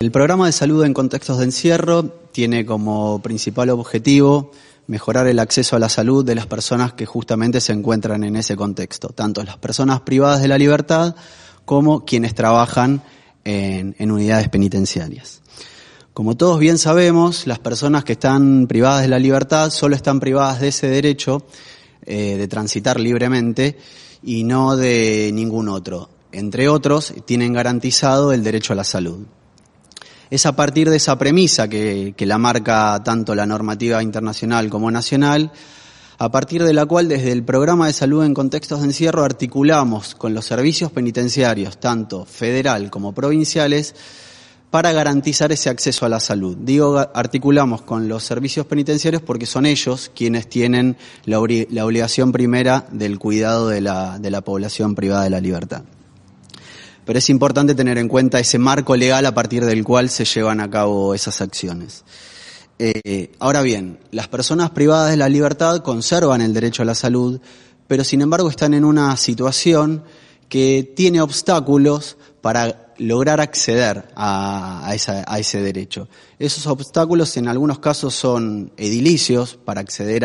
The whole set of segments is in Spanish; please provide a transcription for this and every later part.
El programa de salud en contextos de encierro tiene como principal objetivo mejorar el acceso a la salud de las personas que justamente se encuentran en ese contexto, tanto las personas privadas de la libertad como quienes trabajan en, en unidades penitenciarias. Como todos bien sabemos, las personas que están privadas de la libertad solo están privadas de ese derecho eh, de transitar libremente y no de ningún otro. Entre otros, tienen garantizado el derecho a la salud. Es a partir de esa premisa que, que la marca tanto la normativa internacional como nacional, a partir de la cual desde el programa de salud en contextos de encierro articulamos con los servicios penitenciarios, tanto federal como provinciales, para garantizar ese acceso a la salud. Digo, articulamos con los servicios penitenciarios porque son ellos quienes tienen la, obligación primera del cuidado de la, de la población privada de la libertad. Pero es importante tener en cuenta ese marco legal a partir del cual se llevan a cabo esas acciones. Eh, ahora bien, las personas privadas de la libertad conservan el derecho a la salud, pero sin embargo están en una situación que tiene obstáculos para lograr acceder a, ese derecho. Esos obstáculos en algunos casos son edilicios, para acceder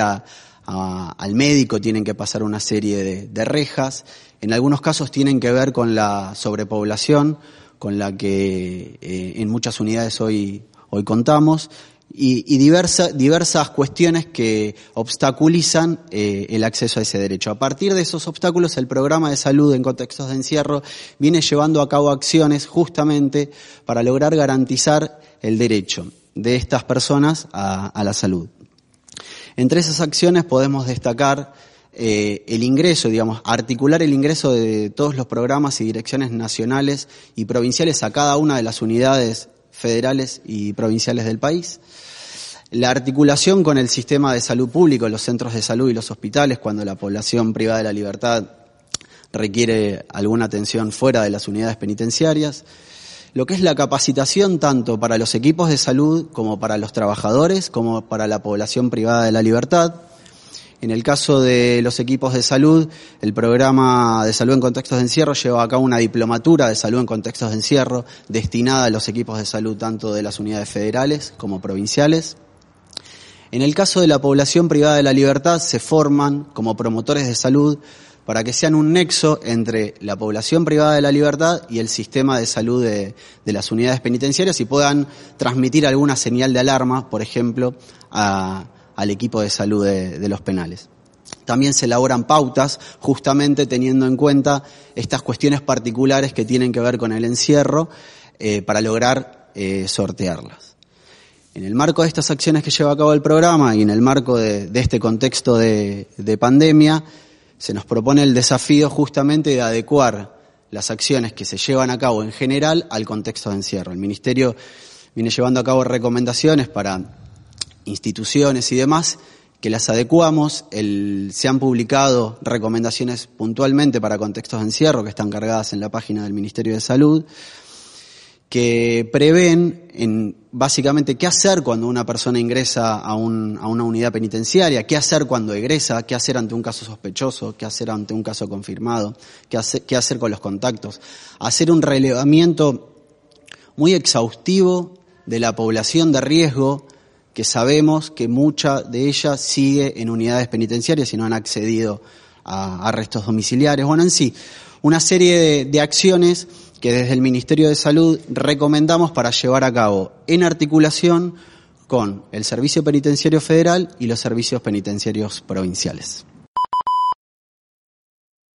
al médico tienen que pasar una serie de, rejas, en algunos casos tienen que ver con la sobrepoblación, con la que eh, en muchas unidades hoy, hoy contamos, y, diversas cuestiones que obstaculizan eh, el acceso a ese derecho. A partir de esos obstáculos, el programa de salud en contextos de encierro viene llevando a cabo acciones justamente para lograr garantizar el derecho de estas personas a, la salud. Entre esas acciones podemos destacar eh, el ingreso, digamos, articular el ingreso de todos los programas y direcciones nacionales y provinciales a cada una de las unidades federales y provinciales del país. La articulación con el sistema de salud público, los centros de salud y los hospitales, cuando la población privada de la libertad requiere alguna atención fuera de las unidades penitenciarias. Lo que es la capacitación tanto para los equipos de salud como para los trabajadores, como para la población privada de la libertad. En el caso de los equipos de salud, el programa de salud en contextos de encierro lleva a cabo una diplomatura de salud en contextos de encierro destinada a los equipos de salud tanto de las unidades federales como provinciales. En el caso de la población privada de la libertad, se forman como promotores de salud para que sean un nexo entre la población privada de la libertad y el sistema de salud de, las unidades penitenciarias y puedan transmitir alguna señal de alarma, por ejemplo, al equipo de salud de, los penales. También se elaboran pautas justamente teniendo en cuenta estas cuestiones particulares que tienen que ver con el encierro eh, para lograr eh, sortearlas. En el marco de estas acciones que lleva a cabo el programa y en el marco de, este contexto de pandemia, se nos propone el desafío justamente de adecuar las acciones que se llevan a cabo en general al contexto de encierro. El Ministerio viene llevando a cabo recomendaciones para instituciones y demás, que las adecuamos. se han publicado recomendaciones puntualmente para contextos de encierro que están cargadas en la página del Ministerio de Salud, que prevén en, básicamente qué hacer cuando una persona ingresa a, una unidad penitenciaria, qué hacer cuando egresa, qué hacer ante un caso sospechoso, qué hacer ante un caso confirmado, qué hacer, con los contactos. Hacer un relevamiento muy exhaustivo de la población de riesgo que sabemos que mucha de ella sigue en unidades penitenciarias y no han accedido arrestos domiciliarios. Bueno, en sí, una serie de, acciones que desde el Ministerio de Salud recomendamos para llevar a cabo en articulación con el Servicio Penitenciario Federal y los servicios penitenciarios provinciales.